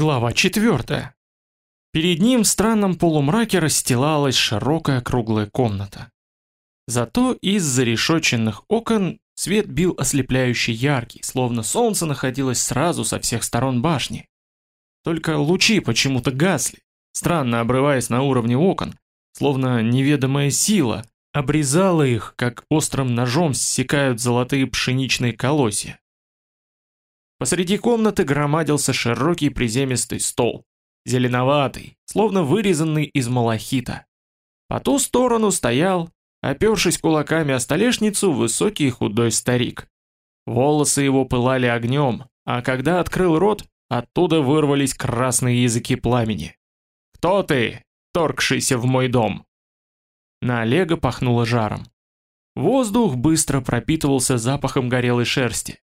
Глава 4. Перед ним в странном полумраке расстилалась широкая круглая комната. Зато из зарешоченных окон свет бил ослепляюще яркий, словно солнце находилось сразу со всех сторон башни. Только лучи почему-то гасли, странно обрываясь на уровне окон, словно неведомая сила обрезала их, как острым ножом ссекают золотые пшеничные колосья. Посреди комнаты громадился широкий приземистый стол, зеленоватый, словно вырезанный из малахита. По ту сторону стоял, опершись кулаками о столешницу, высокий и худой старик. Волосы его пылали огнем, а когда открыл рот, оттуда вырвались красные языки пламени. «Кто ты, торгшийся в мой дом?» На Олега пахнуло жаром. Воздух быстро пропитывался запахом горелой шерсти.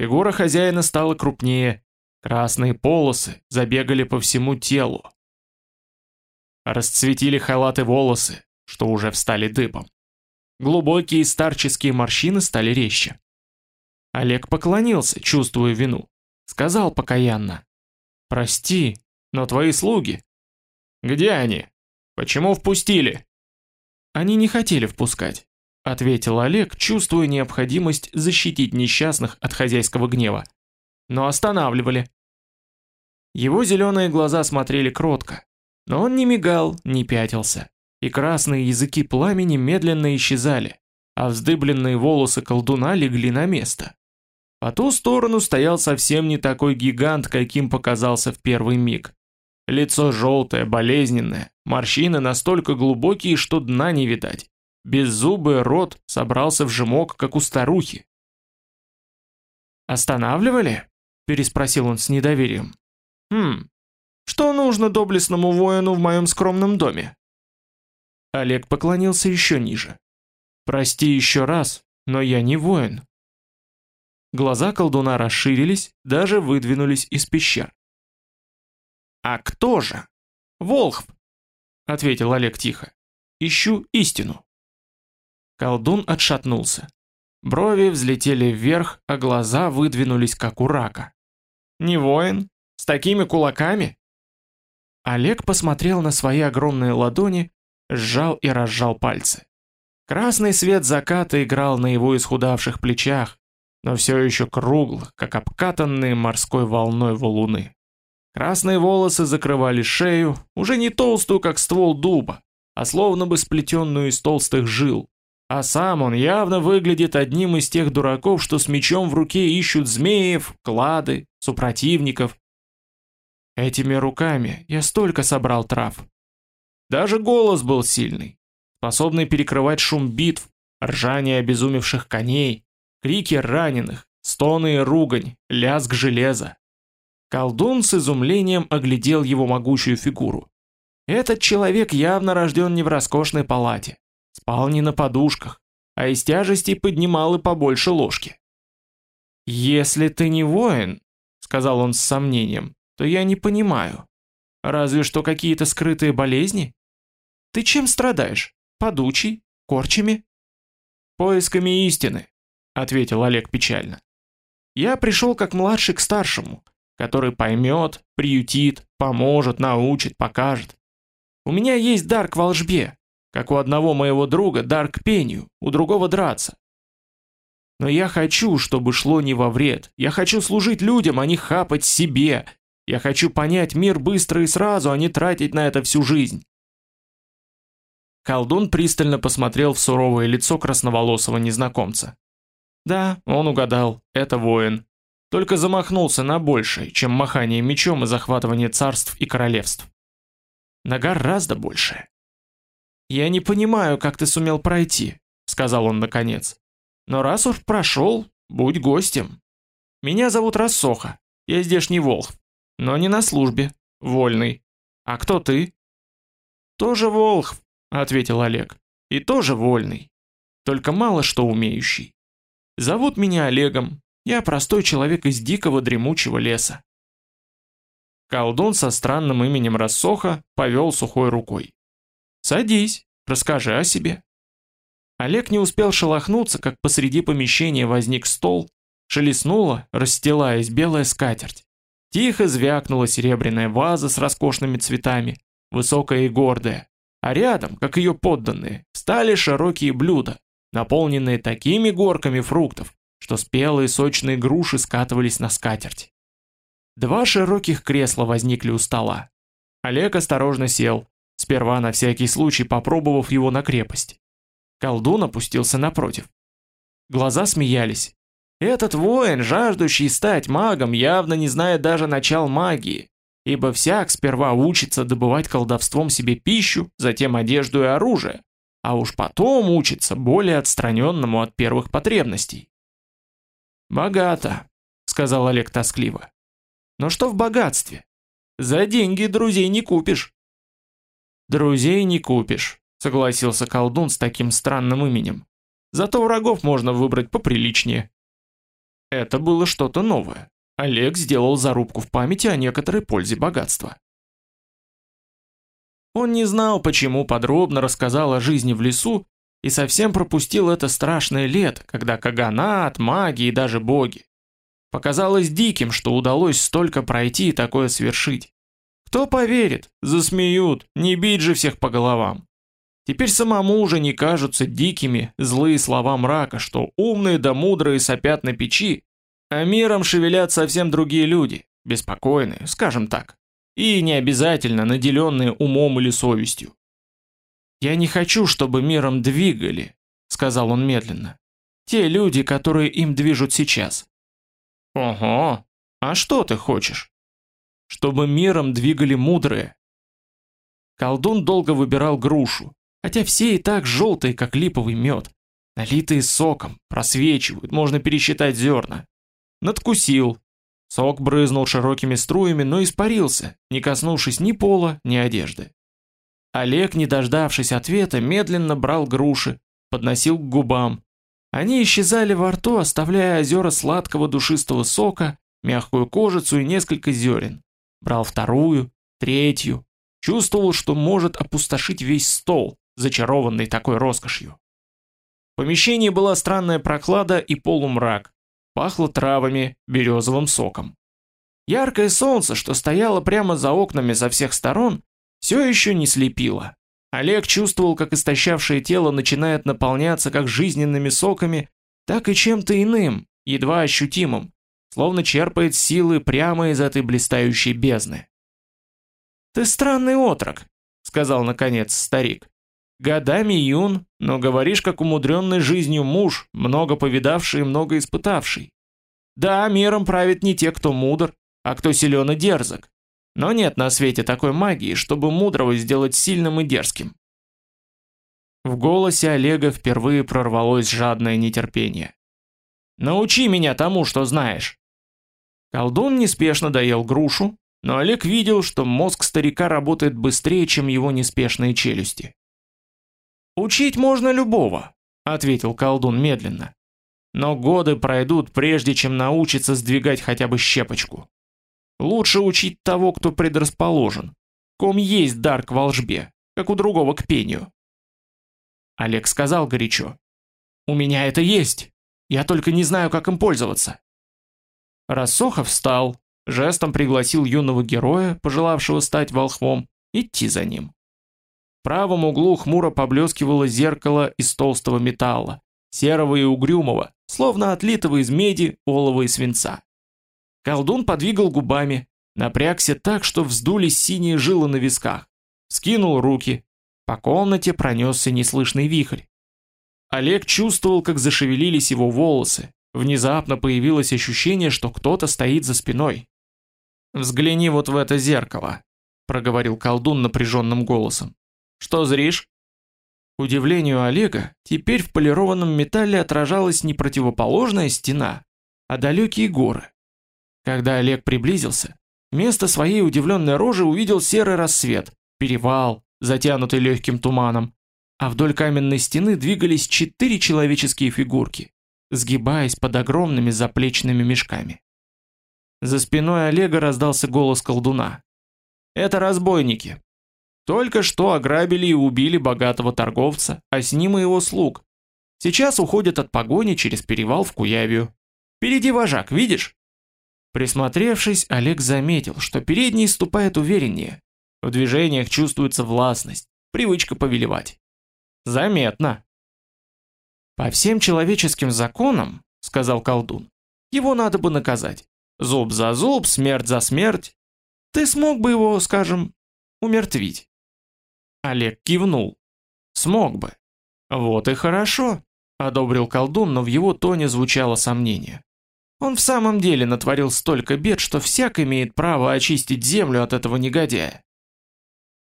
Фигура хозяина стала крупнее, красные полосы забегали по всему телу. Расцветили халаты волосы, что уже встали дыбом. Глубокие старческие морщины стали резче. Олег поклонился, чувствуя вину. Сказал покаянно. «Прости, но твои слуги...» «Где они? Почему впустили?» Они не хотели впускать ответил Олег, чувствуя необходимость защитить несчастных от хозяйского гнева. Но останавливали. Его зеленые глаза смотрели кротко, но он не мигал, не пятился, и красные языки пламени медленно исчезали, а вздыбленные волосы колдуна легли на место. По ту сторону стоял совсем не такой гигант, каким показался в первый миг. Лицо желтое, болезненное, морщины настолько глубокие, что дна не видать. Беззубый рот собрался в жемок, как у старухи. «Останавливали?» – переспросил он с недоверием. «Хм, что нужно доблестному воину в моем скромном доме?» Олег поклонился еще ниже. «Прости еще раз, но я не воин». Глаза колдуна расширились, даже выдвинулись из пещер. «А кто же?» «Волхв», — ответил Олег тихо. «Ищу истину». Колдун отшатнулся. Брови взлетели вверх, а глаза выдвинулись как у рака. «Не воин? С такими кулаками?» Олег посмотрел на свои огромные ладони, сжал и разжал пальцы. Красный свет заката играл на его исхудавших плечах, но все еще круглых, как обкатанные морской волной валуны. Красные волосы закрывали шею, уже не толстую, как ствол дуба, а словно бы сплетенную из толстых жил, а сам он явно выглядит одним из тех дураков, что с мечом в руке ищут змеев, клады, супротивников. Этими руками я столько собрал трав. Даже голос был сильный, способный перекрывать шум битв, ржание обезумевших коней, крики раненых, стоны и ругань, лязг железа. Колдун с изумлением оглядел его могучую фигуру. Этот человек явно рожден не в роскошной палате. Спал не на подушках, а из тяжести поднимал и побольше ложки. «Если ты не воин», — сказал он с сомнением, — «то я не понимаю. Разве что какие-то скрытые болезни? Ты чем страдаешь? Подучий? Корчами?» «Поисками истины», — ответил Олег печально. «Я пришел как младший к старшему, который поймет, приютит, поможет, научит, покажет. У меня есть дар к волжбе, как у одного моего друга дар к пению, у другого драться. Но я хочу, чтобы шло не во вред. Я хочу служить людям, а не хапать себе. Я хочу понять мир быстро и сразу, а не тратить на это всю жизнь. Колдун пристально посмотрел в суровое лицо красноволосого незнакомца. Да, он угадал, это воин. Только замахнулся на большее, чем махание мечом и захватывание царств и королевств. На гораздо большее. «Я не понимаю, как ты сумел пройти», — сказал он наконец. «Но раз уж прошел, будь гостем. Меня зовут Рассоха, я здешний волхв, но не на службе, вольный. А кто ты?» «Тоже волхв», — ответил Олег, — «и тоже вольный, только мало что умеющий. Зовут меня Олегом, я простой человек из дикого дремучего леса». Колдун со странным именем Рассоха повел сухой рукой. Садись, расскажи о себе. Олег не успел шелохнуться, как посреди помещения возник стол, шелестнула, расстилаясь белая скатерть. Тихо звякнула серебряная ваза с роскошными цветами, высокая и гордая, а рядом, как ее подданные, стали широкие блюда, наполненные такими горками фруктов, что спелые сочные груши скатывались на скатерть. Два широких кресла возникли у стола. Олег осторожно сел, сперва на всякий случай попробовав его на крепость. Колдун опустился напротив. Глаза смеялись. Этот воин, жаждущий стать магом, явно не знает даже начал магии, ибо всяк сперва учится добывать колдовством себе пищу, затем одежду и оружие, а уж потом учится более отстраненному от первых потребностей. «Богато», — сказал Олег тоскливо. «Но что в богатстве? За деньги друзей не купишь». «Друзей не купишь», — согласился колдун с таким странным именем. «Зато врагов можно выбрать поприличнее». Это было что-то новое. Олег сделал зарубку в памяти о некоторой пользе богатства. Он не знал, почему подробно рассказал о жизни в лесу и совсем пропустил это страшное лето, когда каганат, маги и даже боги. Показалось диким, что удалось столько пройти и такое свершить. Кто поверит? Засмеют, не бить же всех по головам. Теперь самому уже не кажутся дикими злые слова мрака, что умные да мудрые сопят на печи, а миром шевелят совсем другие люди, беспокойные, скажем так и не обязательно наделенные умом или совестью. «Я не хочу, чтобы миром двигали», — сказал он медленно. «Те люди, которые им движут сейчас». «Ого, а что ты хочешь?» «Чтобы миром двигали мудрые». Колдун долго выбирал грушу, хотя все и так желтые, как липовый мед, налитые соком, просвечивают, можно пересчитать зерна. Надкусил, Сок брызнул широкими струями, но испарился, не коснувшись ни пола, ни одежды. Олег, не дождавшись ответа, медленно брал груши, подносил к губам. Они исчезали во рту, оставляя озера сладкого душистого сока, мягкую кожицу и несколько зерен. Брал вторую, третью. Чувствовал, что может опустошить весь стол, зачарованный такой роскошью. В помещении была странная прохлада и полумрак. Пахло травами, березовым соком. Яркое солнце, что стояло прямо за окнами со всех сторон, все еще не слепило. Олег чувствовал, как истощавшее тело начинает наполняться как жизненными соками, так и чем-то иным, едва ощутимым, словно черпает силы прямо из этой блистающей бездны. «Ты странный отрок», — сказал наконец старик. Годами юн, но говоришь как умудренный жизнью муж, много повидавший и много испытавший. Да, миром правит не те, кто мудр, а кто силен и дерзок. Но нет на свете такой магии, чтобы мудрого сделать сильным и дерзким. В голосе Олега впервые прорвалось жадное нетерпение. «Научи меня тому, что знаешь!» Колдун неспешно доел грушу, но Олег видел, что мозг старика работает быстрее, чем его неспешные челюсти. «Учить можно любого», — ответил колдун медленно. «Но годы пройдут, прежде чем научиться сдвигать хотя бы щепочку. Лучше учить того, кто предрасположен, ком есть дар к волжбе, как у другого к пению». Олег сказал горячо. «У меня это есть, я только не знаю, как им пользоваться». Рассохов встал, жестом пригласил юного героя, пожелавшего стать волхвом, идти за ним. В правом углу хмуро поблескивало зеркало из толстого металла, серого и угрюмого, словно отлитого из меди, олова и свинца. Колдун подвигал губами, напрягся так, что вздулись синие жилы на висках, скинул руки. По комнате пронесся неслышный вихрь. Олег чувствовал, как зашевелились его волосы. Внезапно появилось ощущение, что кто-то стоит за спиной. «Взгляни вот в это зеркало», — проговорил колдун напряженным голосом. Что зришь? К удивлению Олега, теперь в полированном металле отражалась не противоположная стена, а далекие горы. Когда Олег приблизился, вместо своей удивленной рожи увидел серый рассвет, перевал, затянутый легким туманом, а вдоль каменной стены двигались четыре человеческие фигурки, сгибаясь под огромными заплечными мешками. За спиной Олега раздался голос колдуна. «Это разбойники. Только что ограбили и убили богатого торговца, а с ним и его слуг. Сейчас уходят от погони через перевал в Куявию. Впереди вожак, видишь? Присмотревшись, Олег заметил, что передний ступает увереннее. В движениях чувствуется властность, привычка повелевать. Заметно. По всем человеческим законам, сказал колдун, его надо бы наказать. Зуб за зуб, смерть за смерть. Ты смог бы его, скажем, умертвить? Олег кивнул. Смог бы. Вот и хорошо, одобрил колдун, но в его тоне звучало сомнение. Он в самом деле натворил столько бед, что всяк имеет право очистить землю от этого негодяя.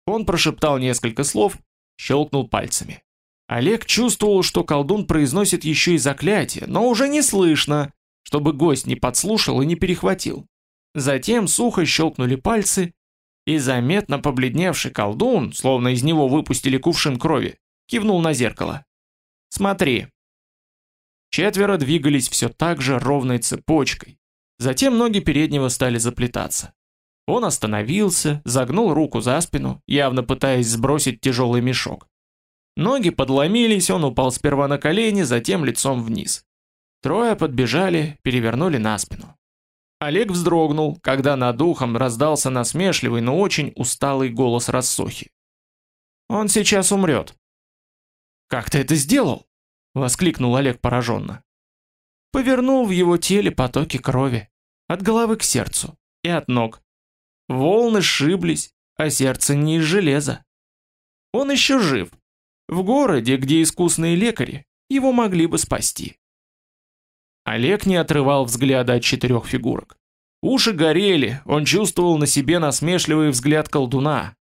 Он прошептал несколько слов, щелкнул пальцами. Олег чувствовал, что колдун произносит еще и заклятие, но уже не слышно, чтобы гость не подслушал и не перехватил. Затем сухо щелкнули пальцы, и заметно побледневший колдун, словно из него выпустили кувшин крови, кивнул на зеркало. «Смотри, Четверо двигались все так же ровной цепочкой. Затем ноги переднего стали заплетаться. Он остановился, загнул руку за спину, явно пытаясь сбросить тяжелый мешок. Ноги подломились, он упал сперва на колени, затем лицом вниз. Трое подбежали, перевернули на спину. Олег вздрогнул, когда над ухом раздался насмешливый, но очень усталый голос рассохи. «Он сейчас умрет». «Как ты это сделал?» воскликнул Олег пораженно. Повернул в его теле потоки крови, от головы к сердцу и от ног. Волны сшиблись, а сердце не из железа. Он еще жив. В городе, где искусные лекари, его могли бы спасти. Олег не отрывал взгляда от четырех фигурок. Уши горели, он чувствовал на себе насмешливый взгляд колдуна.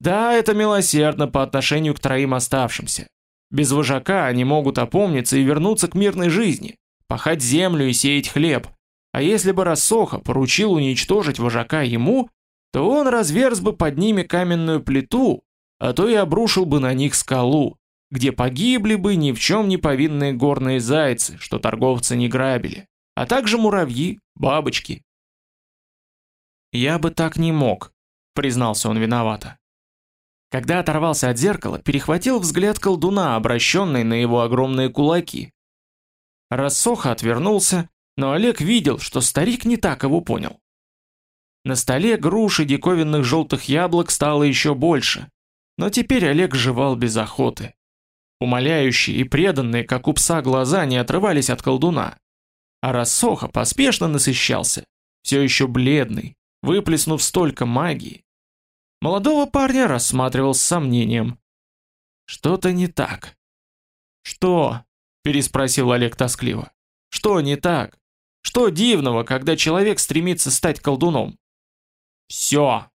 Да, это милосердно по отношению к троим оставшимся. Без вожака они могут опомниться и вернуться к мирной жизни, пахать землю и сеять хлеб. А если бы Рассоха поручил уничтожить вожака ему, то он разверз бы под ними каменную плиту, а то и обрушил бы на них скалу, где погибли бы ни в чем не повинные горные зайцы, что торговцы не грабили, а также муравьи, бабочки. «Я бы так не мог», — признался он виновато. Когда оторвался от зеркала, перехватил взгляд колдуна, обращенный на его огромные кулаки. Рассоха отвернулся, но Олег видел, что старик не так его понял. На столе груши диковинных желтых яблок стало еще больше, но теперь Олег жевал без охоты. Умоляющие и преданные, как у пса, глаза не отрывались от колдуна. А Рассоха поспешно насыщался, все еще бледный, выплеснув столько магии, Молодого парня рассматривал с сомнением. Что-то не так. Что? переспросил Олег тоскливо. Что не так? Что дивного, когда человек стремится стать колдуном? Все,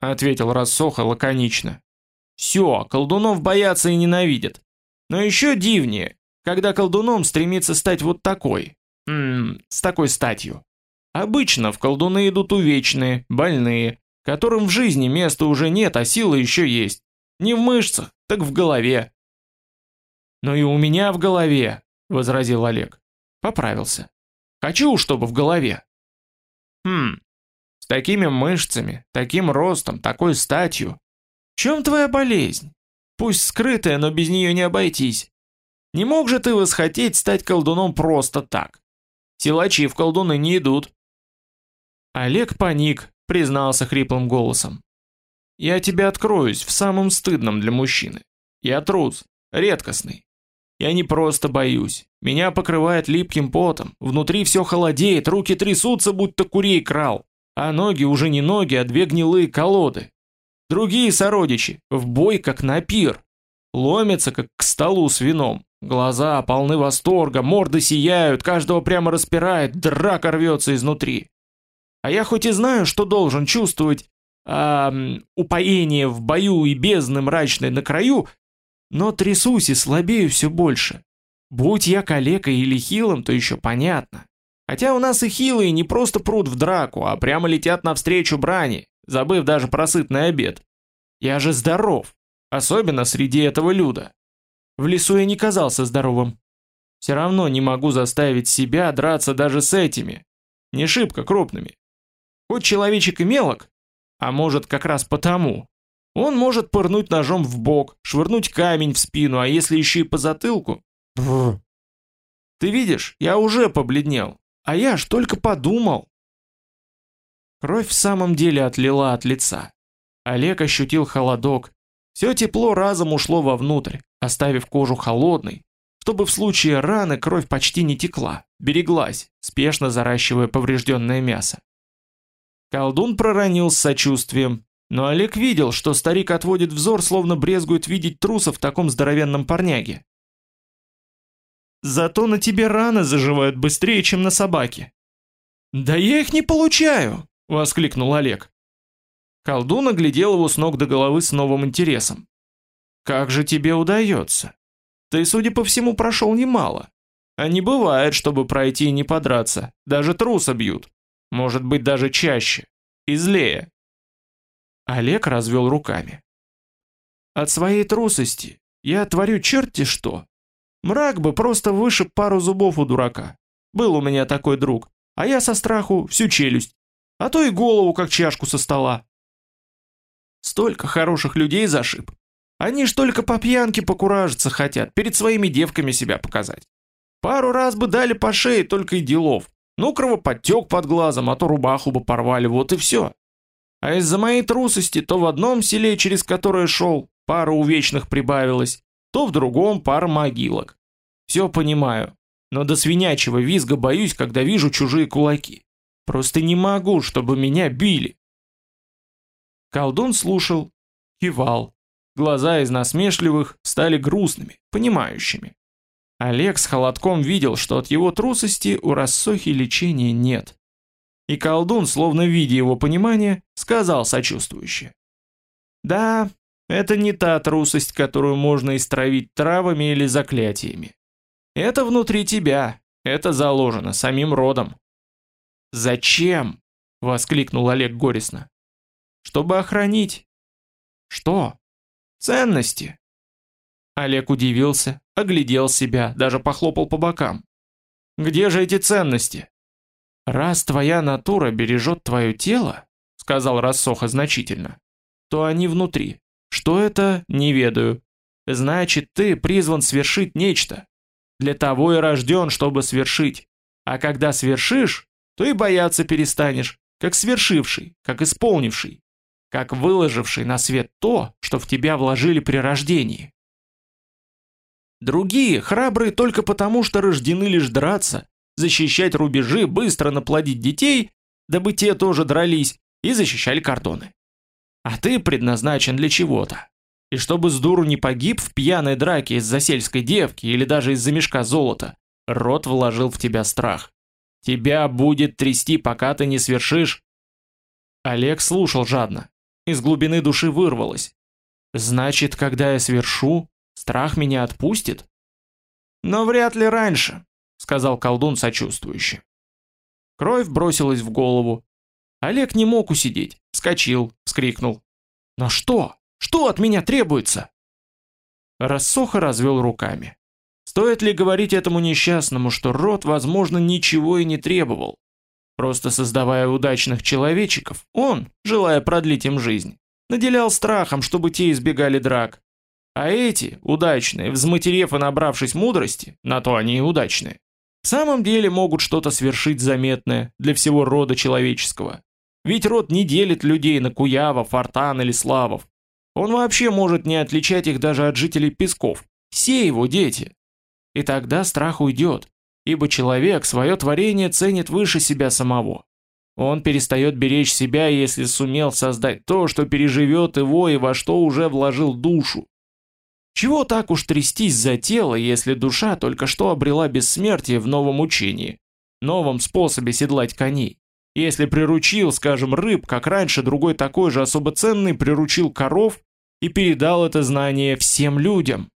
ответил Рассоха лаконично. Все, колдунов боятся и ненавидят. Но еще дивнее, когда колдуном стремится стать вот такой, м -м, с такой статью. Обычно в колдуны идут увечные, больные, которым в жизни места уже нет, а сила еще есть. Не в мышцах, так в голове. Но и у меня в голове, возразил Олег. Поправился. Хочу, чтобы в голове. Хм. С такими мышцами, таким ростом, такой статью. Чем твоя болезнь? Пусть скрытая, но без нее не обойтись. Не мог же ты восхотеть стать колдуном просто так? Силачи в колдуны не идут. Олег паник, признался хриплым голосом. Я тебе откроюсь в самом стыдном для мужчины. Я трус, редкостный. Я не просто боюсь. Меня покрывает липким потом, внутри все холодеет, руки трясутся, будто курей крал, а ноги уже не ноги, а две гнилые колоды. Другие сородичи, в бой как на пир. Ломятся, как к столу с вином. Глаза полны восторга, морды сияют, каждого прямо распирает, драка рвется изнутри. А я хоть и знаю, что должен чувствовать а, упоение в бою и бездны мрачной на краю, но трясусь и слабею все больше. Будь я калекой или хилым, то еще понятно. Хотя у нас и хилые не просто прут в драку, а прямо летят навстречу брани, забыв даже про сытный обед. Я же здоров, особенно среди этого люда. В лесу я не казался здоровым. Все равно не могу заставить себя драться даже с этими, не шибко крупными. Хоть человечек и мелок, а может как раз потому, он может пырнуть ножом в бок, швырнуть камень в спину, а если еще и по затылку... Бррр. Ты видишь, я уже побледнел, а я ж только подумал. Кровь в самом деле отлила от лица. Олег ощутил холодок. Все тепло разом ушло вовнутрь, оставив кожу холодной, чтобы в случае раны кровь почти не текла, береглась, спешно заращивая поврежденное мясо. Колдун проронил с сочувствием, но Олег видел, что старик отводит взор, словно брезгует видеть труса в таком здоровенном парняге. «Зато на тебе раны заживают быстрее, чем на собаке». «Да я их не получаю!» — воскликнул Олег. Колдун оглядел его с ног до головы с новым интересом. «Как же тебе удается? Ты, судя по всему, прошел немало. А не бывает, чтобы пройти и не подраться. Даже труса бьют. Может быть, даже чаще. И злее». Олег развел руками. «От своей трусости я творю черти что. Мрак бы просто вышиб пару зубов у дурака. Был у меня такой друг, а я со страху всю челюсть, а то и голову как чашку со стола. Столько хороших людей зашиб. Они ж только по пьянке покуражиться хотят, перед своими девками себя показать. Пару раз бы дали по шее только и делов. Ну, кровоподтек под глазом, а то рубаху бы порвали, вот и все. А из-за моей трусости то в одном селе, через которое шел, пара увечных прибавилась, то в другом пара могилок. Все понимаю, но до свинячьего визга боюсь, когда вижу чужие кулаки. Просто не могу, чтобы меня били. Колдун слушал, кивал. Глаза из насмешливых стали грустными, понимающими. Олег с холодком видел, что от его трусости у рассохи лечения нет. И колдун, словно видя его понимание, сказал сочувствующе. «Да, это не та трусость, которую можно истравить травами или заклятиями. Это внутри тебя, это заложено самим родом». «Зачем?» — воскликнул Олег горестно. Чтобы охранить. Что? Ценности. Олег удивился, оглядел себя, даже похлопал по бокам. Где же эти ценности? Раз твоя натура бережет твое тело, сказал Рассоха значительно, то они внутри. Что это, не ведаю. Значит, ты призван свершить нечто. Для того и рожден, чтобы свершить. А когда свершишь, то и бояться перестанешь, как свершивший, как исполнивший как выложивший на свет то, что в тебя вложили при рождении. Другие храбрые только потому, что рождены лишь драться, защищать рубежи, быстро наплодить детей, дабы те тоже дрались и защищали кордоны. А ты предназначен для чего-то. И чтобы с дуру не погиб в пьяной драке из-за сельской девки или даже из-за мешка золота, род вложил в тебя страх. Тебя будет трясти, пока ты не свершишь. Олег слушал жадно. Из глубины души вырвалось. Значит, когда я свершу, страх меня отпустит? Но вряд ли раньше, сказал колдун сочувствующе. Кровь бросилась в голову. Олег не мог усидеть, вскочил, вскрикнул. Но что? Что от меня требуется? Рассоха развел руками. Стоит ли говорить этому несчастному, что род, возможно, ничего и не требовал? Просто создавая удачных человечиков, он, желая продлить им жизнь, наделял страхом, чтобы те избегали драк. А эти, удачные, взматерев и набравшись мудрости, на то они и удачные, в самом деле могут что-то свершить заметное для всего рода человеческого. Ведь род не делит людей на куявов, фортан или славов. Он вообще может не отличать их даже от жителей песков. Все его дети. И тогда страх уйдет, ибо человек свое творение ценит выше себя самого. Он перестает беречь себя, если сумел создать то, что переживет его и во что уже вложил душу. Чего так уж трястись за тело, если душа только что обрела бессмертие в новом учении, новом способе седлать коней? Если приручил, скажем, рыб, как раньше другой такой же особо ценный приручил коров и передал это знание всем людям.